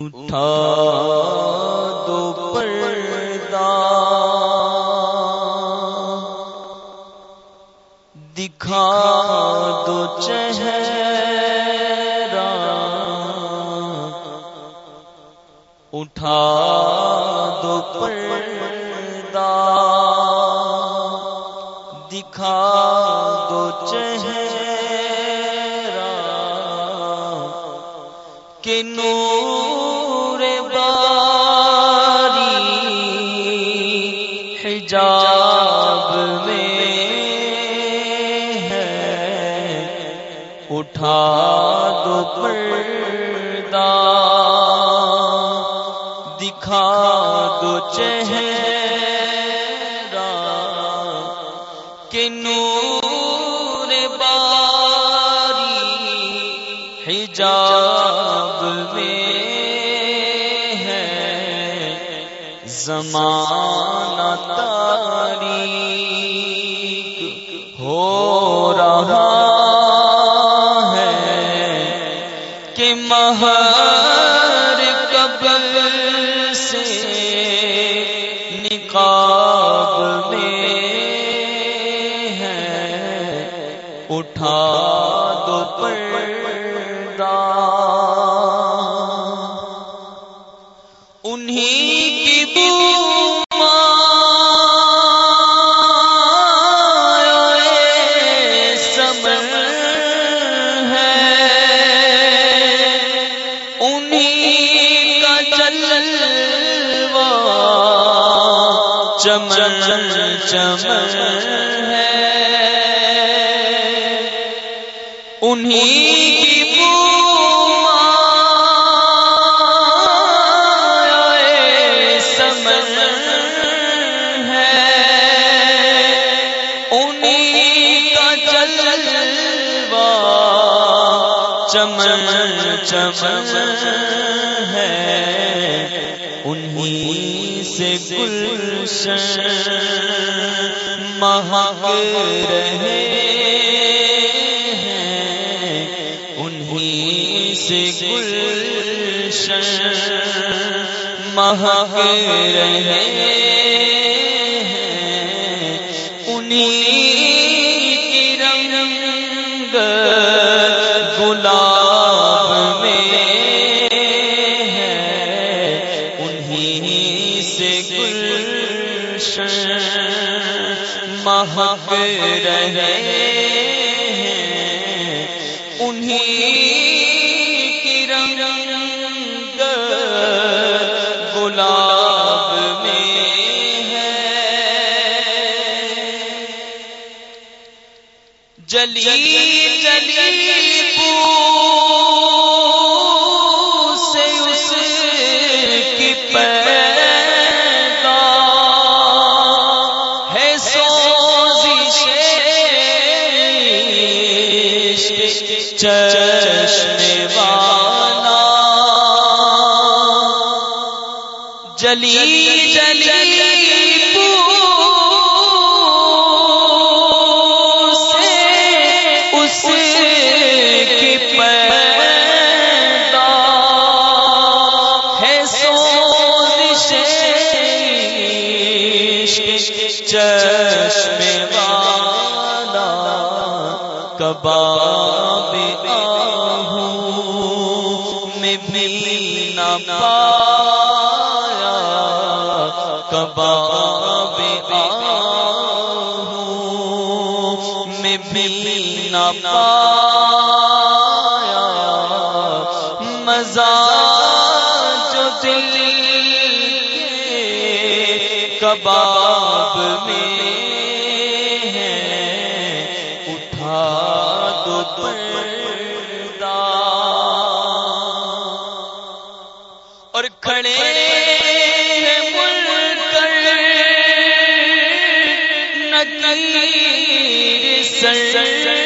اٹھا دو پردہ۔ دکھا دو چہرہ۔ اٹھا دو پردہ۔ حجاب میں ہے۔ اٹھا دو پردہ دکھا دو چہرہ کہ نور باری حجاب رہا ہے کہ مہر چمن چمن ہے انہیں کی بوائے سمن ہے انہیں کا جلوہ چمن چمن سے گلشن مہک رہے ہیں انہیں سے گلشن مہک رہے ہیں انہیں رہے ہیں انہیں کی رنگ گلاب میں ہے۔ جلی جلی پو چشم والا۔ جلی جلی کباب آہوں میں بھی نہ پایا۔ مزہ جو دل کے کباب میں اور کھڑے سر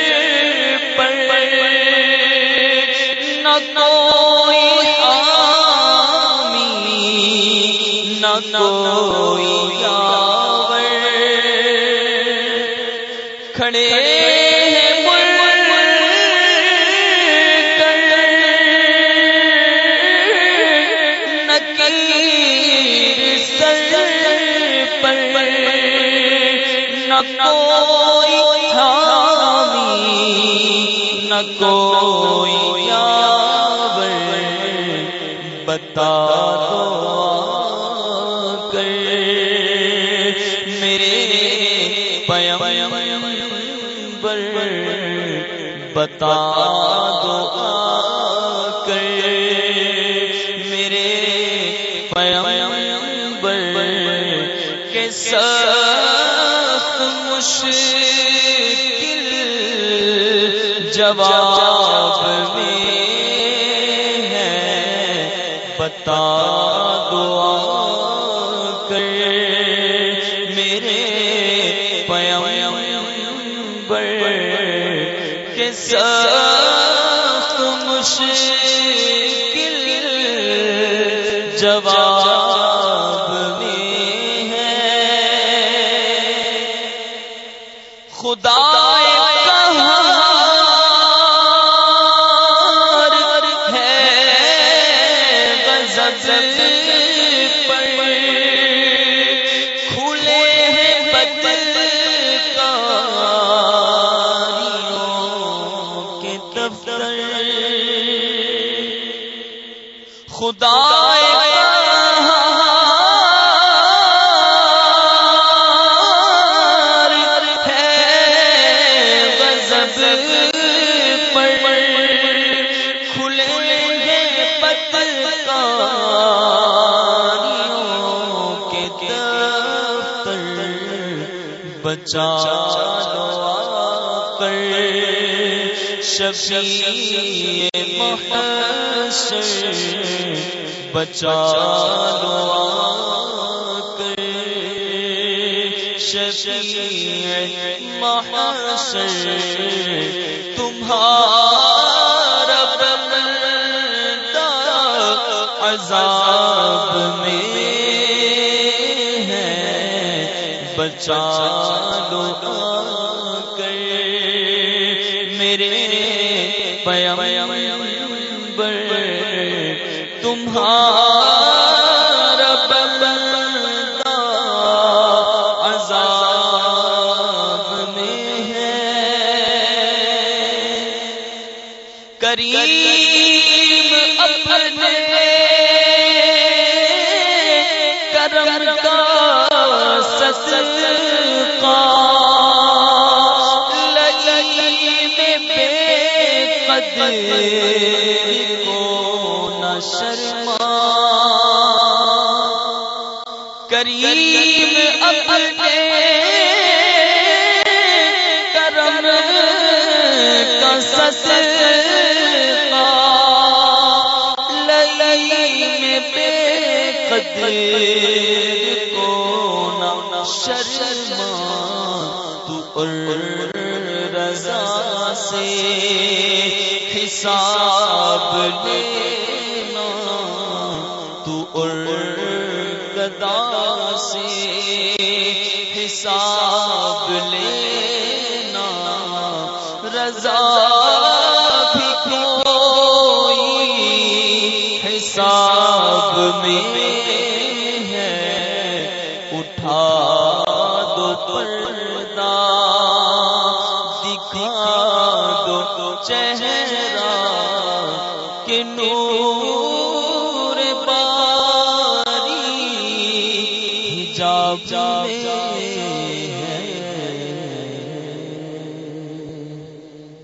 پر نہ کوئی نہ کوئی یاور۔ کھڑے کوئی حامی نہ کوئی یاور۔ بتا دو کر میرے پیم بر بتا مشکل جواب میں ہے۔ بتا دعا کر میرے پیم بر کے مشکل جواب شفیع محشر بچا لو کر شفیع محشر تمہارا تمہارا بندہ عذاب میں ہے۔ کریم اپنے کرم کا صدقہ لئیم کریم اپنے کرم کا صدقہ لئیم بے قدر کو نہ شرما تو رضا سے حساب لینا حساب لینا رضا بھی کوئی حساب میں ہے؟ اٹھا دو پردہ دکھا دو چہرہ